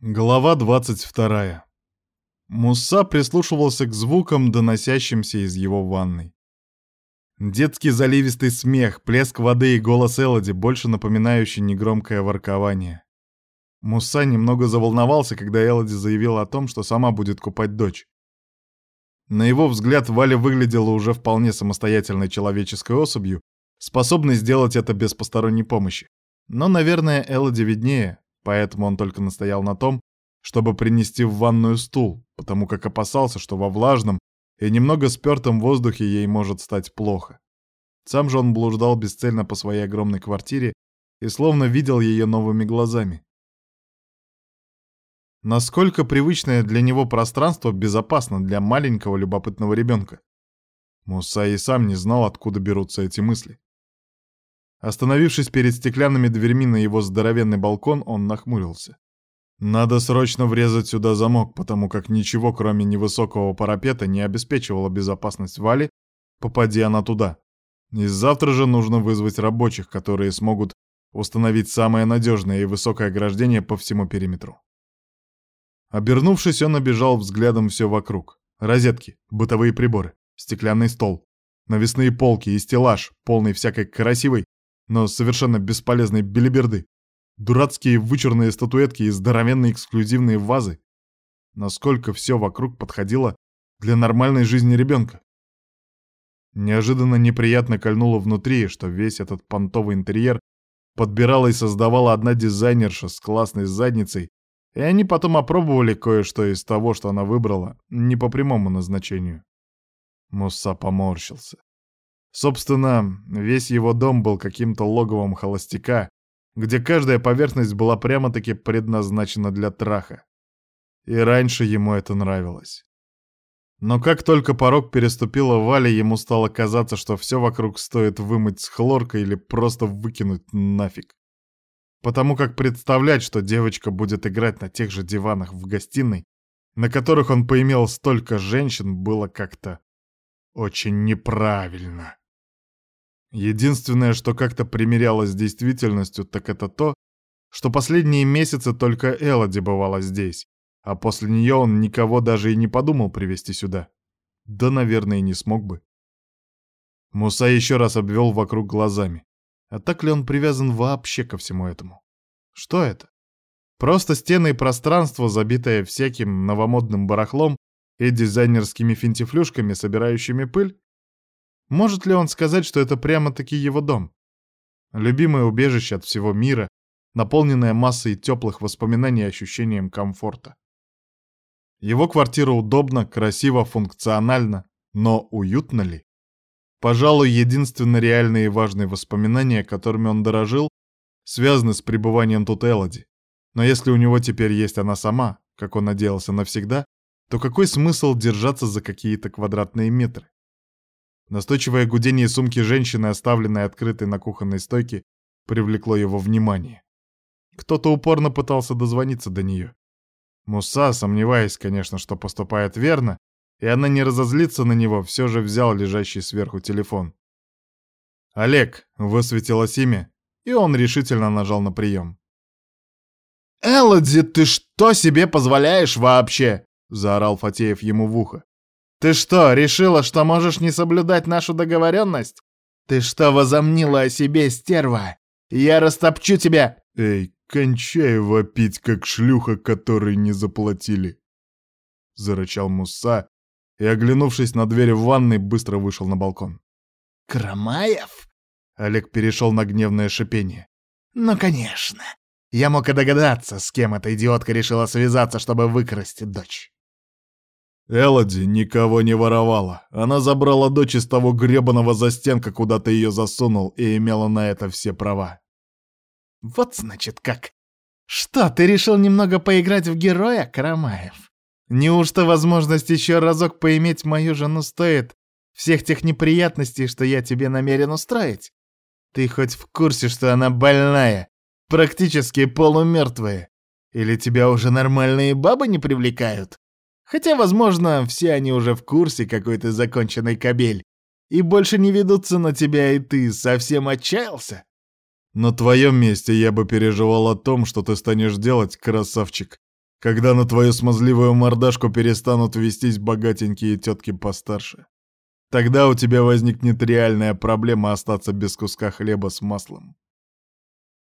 Глава 22. Муса прислушивался к звукам, доносящимся из его ванной. Детский заливистый смех, плеск воды и голос Элоди, больше напоминающий негромкое воркование. Муса немного заволновался, когда Элоди заявила о том, что сама будет купать дочь. На его взгляд, Валя выглядела уже вполне самостоятельной человеческой особью, способной сделать это без посторонней помощи. Но, наверное, Элоди виднее, поэтому он только настоял на том, чтобы принести в ванную стул, потому как опасался, что во влажном и немного спёртом воздухе ей может стать плохо. Сам же он блуждал бесцельно по своей огромной квартире и словно видел ее новыми глазами. Насколько привычное для него пространство безопасно для маленького любопытного ребенка? Муса и сам не знал, откуда берутся эти мысли. Остановившись перед стеклянными дверьми на его здоровенный балкон, он нахмурился. Надо срочно врезать сюда замок, потому как ничего, кроме невысокого парапета, не обеспечивало безопасность Вали, попади она туда. И завтра же нужно вызвать рабочих, которые смогут установить самое надежное и высокое ограждение по всему периметру. Обернувшись, он обежал взглядом все вокруг. Розетки, бытовые приборы, стеклянный стол, навесные полки и стеллаж, полный всякой красивой, но совершенно бесполезной белиберды. Дурацкие вычурные статуэтки и здоровенные эксклюзивные вазы. Насколько все вокруг подходило для нормальной жизни ребенка. Неожиданно неприятно кольнуло внутри, что весь этот понтовый интерьер подбирала и создавала одна дизайнерша с классной задницей, и они потом опробовали кое-что из того, что она выбрала, не по прямому назначению. Мусса поморщился. Собственно, весь его дом был каким-то логовом холостяка, где каждая поверхность была прямо-таки предназначена для траха. И раньше ему это нравилось. Но как только порог переступила Валя, ему стало казаться, что все вокруг стоит вымыть с хлоркой или просто выкинуть нафиг. Потому как представлять, что девочка будет играть на тех же диванах в гостиной, на которых он поимел столько женщин, было как-то очень неправильно. Единственное, что как-то примерялось с действительностью, так это то, что последние месяцы только Элоди бывала здесь, а после нее он никого даже и не подумал привести сюда. Да, наверное, и не смог бы. Муса еще раз обвел вокруг глазами. А так ли он привязан вообще ко всему этому? Что это? Просто стены и пространство, забитое всяким новомодным барахлом и дизайнерскими финтифлюшками, собирающими пыль? Может ли он сказать, что это прямо-таки его дом? Любимое убежище от всего мира, наполненное массой теплых воспоминаний и ощущением комфорта. Его квартира удобна, красиво, функциональна, но уютно ли? Пожалуй, единственно реальные и важные воспоминания, которыми он дорожил, связаны с пребыванием тут Элоди. Но если у него теперь есть она сама, как он надеялся навсегда, то какой смысл держаться за какие-то квадратные метры? Настойчивое гудение сумки женщины, оставленной открытой на кухонной стойке, привлекло его внимание. Кто-то упорно пытался дозвониться до нее. Муса, сомневаясь, конечно, что поступает верно, и она не разозлится на него, все же взял лежащий сверху телефон. «Олег», — высветилось имя, и он решительно нажал на прием. «Элоди, ты что себе позволяешь вообще?» — заорал Фатеев ему в ухо. Ты что, решила, что можешь не соблюдать нашу договоренность? Ты что возомнила о себе, стерва? Я растопчу тебя!» «Эй, кончай вопить, как шлюха, которой не заплатили!» Зарычал Муса и, оглянувшись на дверь в ванной, быстро вышел на балкон. «Крамаев?» Олег перешел на гневное шипение. «Ну, конечно. Я мог и догадаться, с кем эта идиотка решила связаться, чтобы выкрасть дочь». Элоди никого не воровала. Она забрала дочь из того гребаного застенка, куда ты ее засунул, и имела на это все права. Вот значит как. Что, ты решил немного поиграть в героя, Карамаев? Неужто возможность еще разок поиметь мою жену стоит всех тех неприятностей, что я тебе намерен устроить? Ты хоть в курсе, что она больная, практически полумертвая? Или тебя уже нормальные бабы не привлекают? Хотя, возможно, все они уже в курсе, какой ты законченный кобель, и больше не ведутся на тебя, и ты совсем отчаялся. На твоем месте я бы переживал о том, что ты станешь делать, красавчик, когда на твою смазливую мордашку перестанут вестись богатенькие тетки постарше. Тогда у тебя возникнет реальная проблема остаться без куска хлеба с маслом.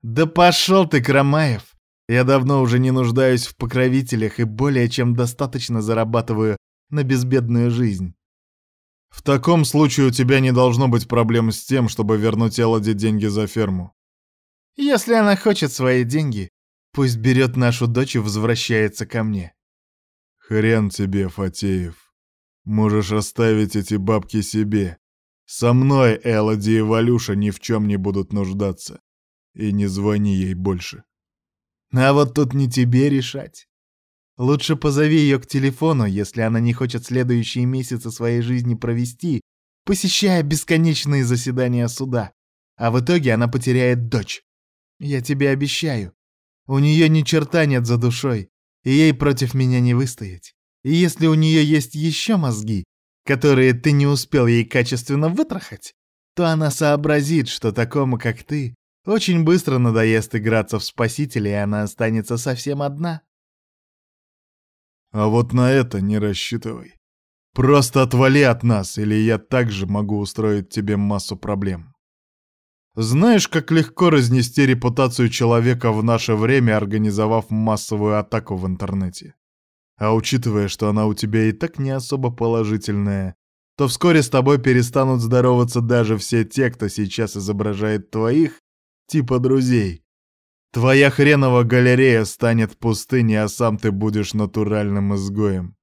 Да пошел ты, Крамаев! Я давно уже не нуждаюсь в покровителях и более чем достаточно зарабатываю на безбедную жизнь. В таком случае у тебя не должно быть проблем с тем, чтобы вернуть Элоди деньги за ферму. Если она хочет свои деньги, пусть берет нашу дочь и возвращается ко мне. Хрен тебе, Фатеев. Можешь оставить эти бабки себе. Со мной Элоди и Валюша ни в чем не будут нуждаться. И не звони ей больше. А вот тут не тебе решать. Лучше позови ее к телефону, если она не хочет следующие месяцы своей жизни провести, посещая бесконечные заседания суда. А в итоге она потеряет дочь. Я тебе обещаю. У нее ни черта нет за душой, и ей против меня не выстоять. И если у нее есть еще мозги, которые ты не успел ей качественно вытрахать, то она сообразит, что такому, как ты, очень быстро надоест играться в спасителя, и она останется совсем одна. А вот на это не рассчитывай. Просто отвали от нас, или я также могу устроить тебе массу проблем. Знаешь, как легко разнести репутацию человека в наше время, организовав массовую атаку в интернете? А учитывая, что она у тебя и так не особо положительная, то вскоре с тобой перестанут здороваться даже все те, кто сейчас изображает твоих типа друзей. Твоя хренова галерея станет пустыней, а сам ты будешь натуральным изгоем.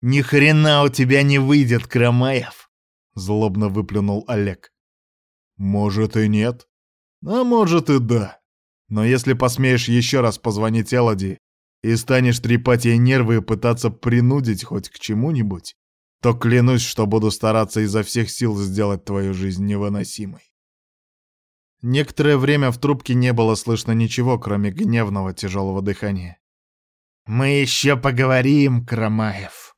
Ни хрена у тебя не выйдет, Крамаев, злобно выплюнул Олег. Может и нет, а может и да. Но если посмеешь еще раз позвонить Элоди и станешь трепать ей нервы и пытаться принудить хоть к чему-нибудь, то клянусь, что буду стараться изо всех сил сделать твою жизнь невыносимой. Некоторое время в трубке не было слышно ничего, кроме гневного тяжелого дыхания. «Мы еще поговорим, Крамаев».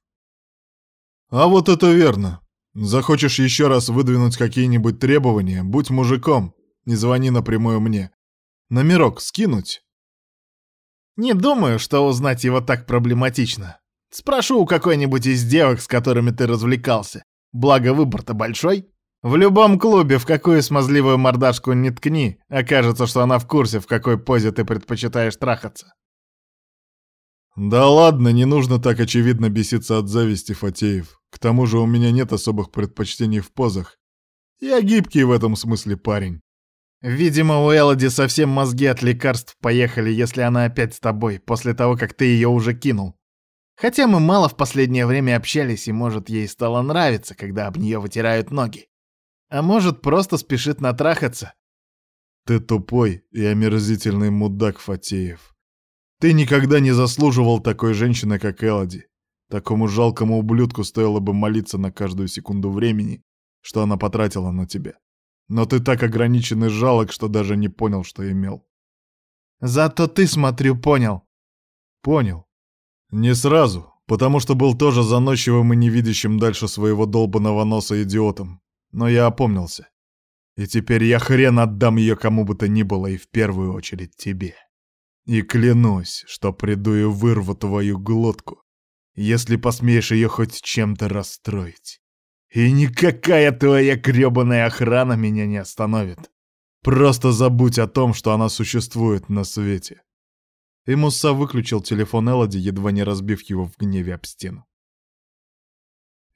«А вот это верно. Захочешь еще раз выдвинуть какие-нибудь требования, будь мужиком, не звони напрямую мне. Номерок скинуть?» «Не думаю, что узнать его так проблематично. Спрошу у какой-нибудь из девок, с которыми ты развлекался. Благо выбор-то большой». В любом клубе, в какую смазливую мордашку не ткни, окажется, что она в курсе, в какой позе ты предпочитаешь трахаться. Да ладно, не нужно так очевидно беситься от зависти, Фатеев. К тому же у меня нет особых предпочтений в позах. Я гибкий в этом смысле парень. Видимо, у Элоди совсем мозги от лекарств поехали, если она опять с тобой, после того, как ты ее уже кинул. Хотя мы мало в последнее время общались, и, может, ей стало нравиться, когда об нее вытирают ноги. А может, просто спешит натрахаться? Ты тупой и омерзительный мудак, Фатеев. Ты никогда не заслуживал такой женщины, как Элоди. Такому жалкому ублюдку стоило бы молиться на каждую секунду времени, что она потратила на тебя. Но ты так ограничен и жалок, что даже не понял, что имел. Зато ты, смотрю, понял. Понял. Не сразу, потому что был тоже заносчивым и невидящим дальше своего долбанного носа идиотом но я опомнился. И теперь я хрен отдам ее кому бы то ни было, и в первую очередь тебе. И клянусь, что приду и вырву твою глотку, если посмеешь ее хоть чем-то расстроить. И никакая твоя грёбаная охрана меня не остановит. Просто забудь о том, что она существует на свете. И Мусса выключил телефон Элоди, едва не разбив его в гневе об стену.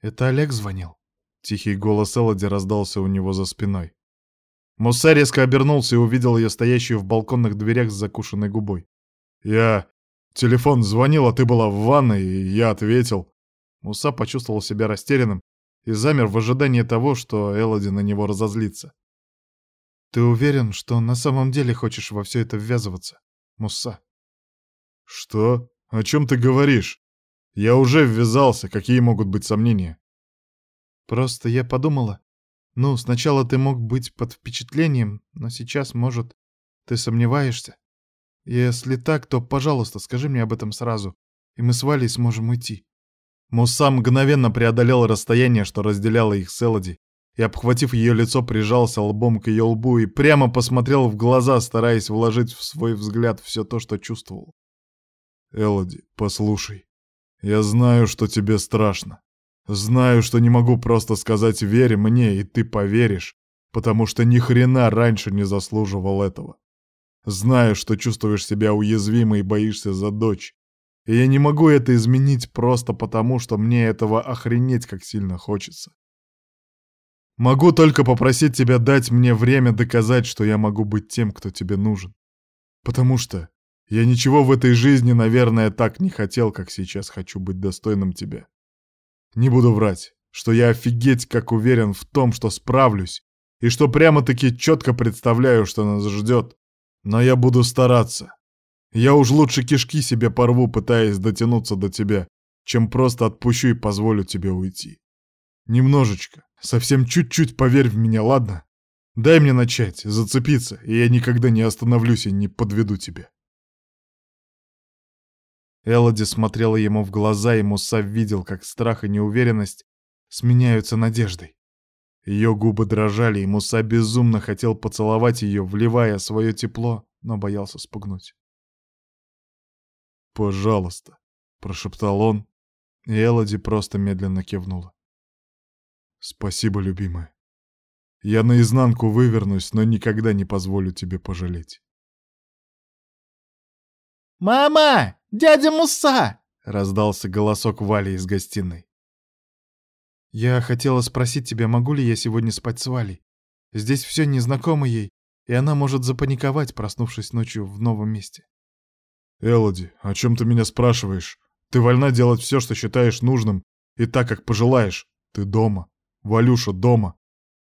«Это Олег звонил?» Тихий голос Элоди раздался у него за спиной. Мусса резко обернулся и увидел ее стоящую в балконных дверях с закушенной губой. «Я... Телефон звонил, а ты была в ванной, и я ответил». Муса почувствовал себя растерянным и замер в ожидании того, что Элоди на него разозлится. «Ты уверен, что на самом деле хочешь во все это ввязываться, Муса?» «Что? О чем ты говоришь? Я уже ввязался, какие могут быть сомнения?» Просто я подумала, ну, сначала ты мог быть под впечатлением, но сейчас, может, ты сомневаешься. Если так, то, пожалуйста, скажи мне об этом сразу, и мы с Валей сможем уйти. Муса мгновенно преодолел расстояние, что разделяло их с Элоди, и, обхватив ее лицо, прижался лбом к ее лбу и прямо посмотрел в глаза, стараясь вложить в свой взгляд все то, что чувствовал. Элоди, послушай. Я знаю, что тебе страшно. Знаю, что не могу просто сказать «верь мне», и ты поверишь, потому что ни хрена раньше не заслуживал этого. Знаю, что чувствуешь себя уязвимой и боишься за дочь. И я не могу это изменить просто потому, что мне этого охренеть как сильно хочется. Могу только попросить тебя дать мне время доказать, что я могу быть тем, кто тебе нужен. Потому что я ничего в этой жизни, наверное, так не хотел, как сейчас хочу быть достойным тебя. Не буду врать, что я офигеть как уверен в том, что справлюсь, и что прямо-таки четко представляю, что нас ждет. Но я буду стараться. Я уж лучше кишки себе порву, пытаясь дотянуться до тебя, чем просто отпущу и позволю тебе уйти. Немножечко, совсем чуть-чуть поверь в меня, ладно? Дай мне начать, зацепиться, и я никогда не остановлюсь и не подведу тебя. Элоди смотрела ему в глаза, и Муса видел, как страх и неуверенность сменяются надеждой. Ее губы дрожали, и Муса безумно хотел поцеловать ее, вливая свое тепло, но боялся спугнуть. «Пожалуйста», — прошептал он, и Элоди просто медленно кивнула. «Спасибо, любимая. Я наизнанку вывернусь, но никогда не позволю тебе пожалеть». «Мама! Дядя Муса!» — раздался голосок Вали из гостиной. «Я хотела спросить тебя, могу ли я сегодня спать с Валей? Здесь все незнакомо ей, и она может запаниковать, проснувшись ночью в новом месте». «Элоди, о чем ты меня спрашиваешь? Ты вольна делать все, что считаешь нужным, и так, как пожелаешь. Ты дома. Валюша дома.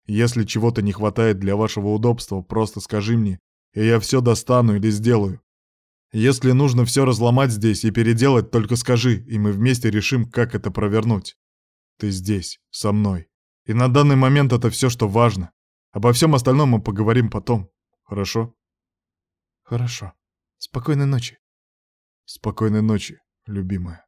Если чего-то не хватает для вашего удобства, просто скажи мне, и я все достану или сделаю. Если нужно все разломать здесь и переделать, только скажи, и мы вместе решим, как это провернуть. Ты здесь, со мной. И на данный момент это все, что важно. Обо всем остальном мы поговорим потом. Хорошо? Хорошо. Спокойной ночи. Спокойной ночи, любимая.